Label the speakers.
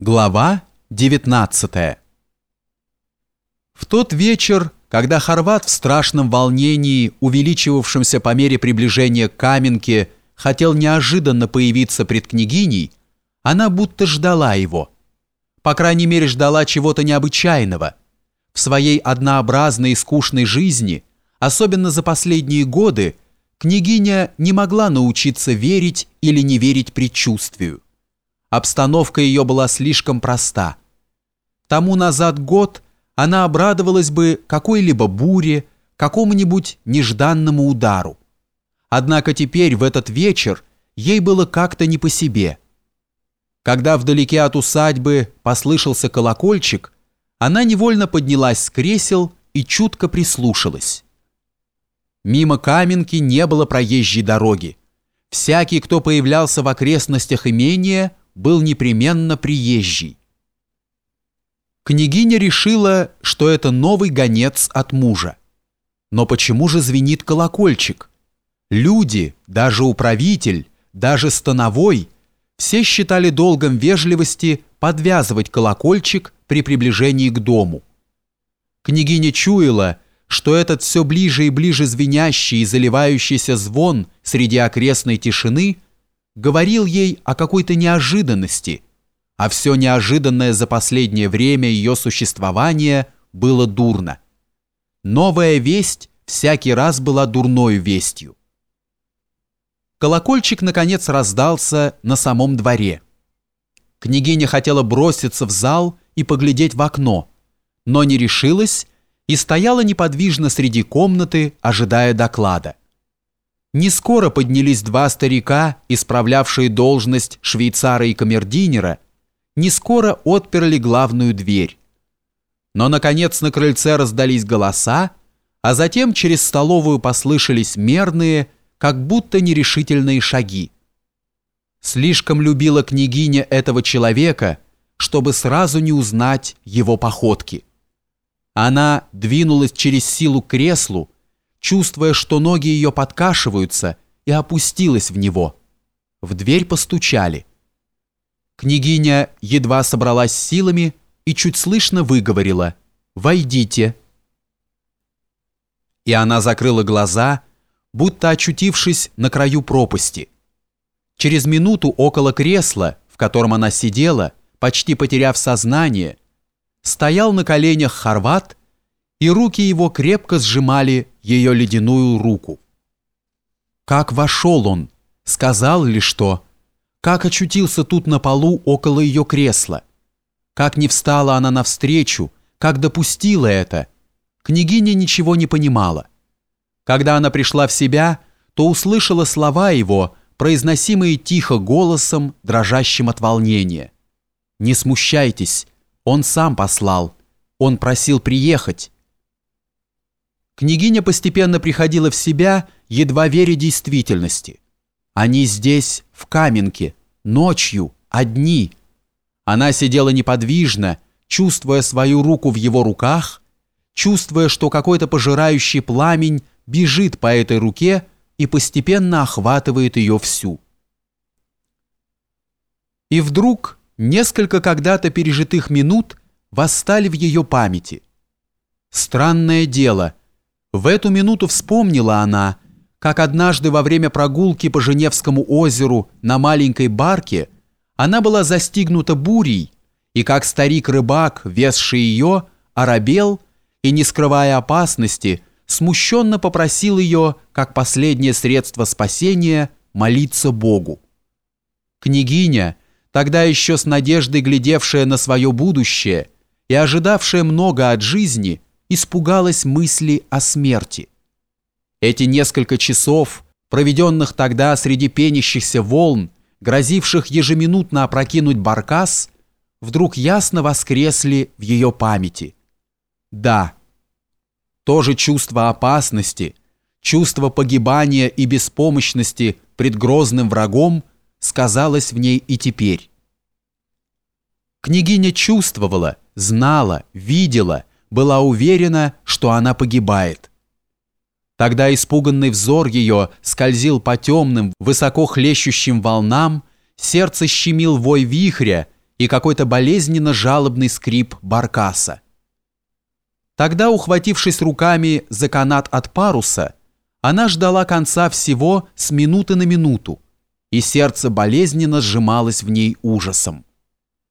Speaker 1: Глава 19 В тот вечер, когда Хорват в страшном волнении, увеличивавшемся по мере приближения к Каменке, хотел неожиданно появиться пред княгиней, она будто ждала его. По крайней мере, ждала чего-то необычайного. В своей однообразной и скучной жизни, особенно за последние годы, княгиня не могла научиться верить или не верить предчувствию. Обстановка ее была слишком проста. Тому назад год она обрадовалась бы какой-либо буре, какому-нибудь нежданному удару. Однако теперь, в этот вечер, ей было как-то не по себе. Когда вдалеке от усадьбы послышался колокольчик, она невольно поднялась с кресел и чутко прислушалась. Мимо Каменки не было проезжей дороги. Всякий, кто появлялся в окрестностях имения, был непременно приезжий. Княгиня решила, что это новый гонец от мужа. Но почему же звенит колокольчик? Люди, даже управитель, даже становой, все считали долгом вежливости подвязывать колокольчик при приближении к дому. Княгиня чуяла, что этот все ближе и ближе звенящий и заливающийся звон среди окрестной тишины – говорил ей о какой-то неожиданности, а все неожиданное за последнее время ее существования было дурно. Новая весть всякий раз была дурной вестью. Колокольчик, наконец, раздался на самом дворе. Княгиня хотела броситься в зал и поглядеть в окно, но не решилась и стояла неподвижно среди комнаты, ожидая доклада. Не скоро поднялись два старика, исправлявшие должность швейцара и камердинера, не скоро отперли главную дверь. Но, наконец, на крыльце раздались голоса, а затем через столовую послышались мерные, как будто нерешительные шаги. Слишком любила княгиня этого человека, чтобы сразу не узнать его походки. Она двинулась через силу к креслу, чувствуя, что ноги ее подкашиваются, и опустилась в него. В дверь постучали. Княгиня едва собралась силами и чуть слышно выговорила «Войдите». И она закрыла глаза, будто очутившись на краю пропасти. Через минуту около кресла, в котором она сидела, почти потеряв сознание, стоял на коленях хорват и руки его крепко сжимали ее ледяную руку. Как вошел он? Сказал ли что? Как очутился тут на полу около ее кресла? Как не встала она навстречу? Как допустила это? Княгиня ничего не понимала. Когда она пришла в себя, то услышала слова его, произносимые тихо голосом, дрожащим от волнения. «Не смущайтесь, он сам послал, он просил приехать». Княгиня постепенно приходила в себя, едва веря действительности. Они здесь, в Каменке, ночью, одни. Она сидела неподвижно, чувствуя свою руку в его руках, чувствуя, что какой-то пожирающий пламень бежит по этой руке и постепенно охватывает ее всю. И вдруг несколько когда-то пережитых минут восстали в ее памяти. Странное дело – в эту минуту вспомнила она, как однажды во время прогулки по Женевскому озеру на маленькой барке она была застигнута бурей, и как старик-рыбак, везший ее, оробел и, не скрывая опасности, смущенно попросил ее, как последнее средство спасения, молиться Богу. Княгиня, тогда еще с надеждой глядевшая на свое будущее и ожидавшая много от жизни, испугалась мысли о смерти. Эти несколько часов, проведенных тогда среди пенящихся волн, грозивших ежеминутно опрокинуть баркас, вдруг ясно воскресли в ее памяти. Да, то же чувство опасности, чувство погибания и беспомощности пред грозным врагом сказалось в ней и теперь. Княгиня чувствовала, знала, видела, была уверена, что она погибает. Тогда испуганный взор ее скользил по темным, высоко хлещущим волнам, сердце щемил вой вихря, и какой-то болезненно жалобный скрип баркаса. Тогда, ухватившись руками за канат от паруса, она ждала конца всего с минуты на минуту, и сердце болезненно сжималось в ней ужасом.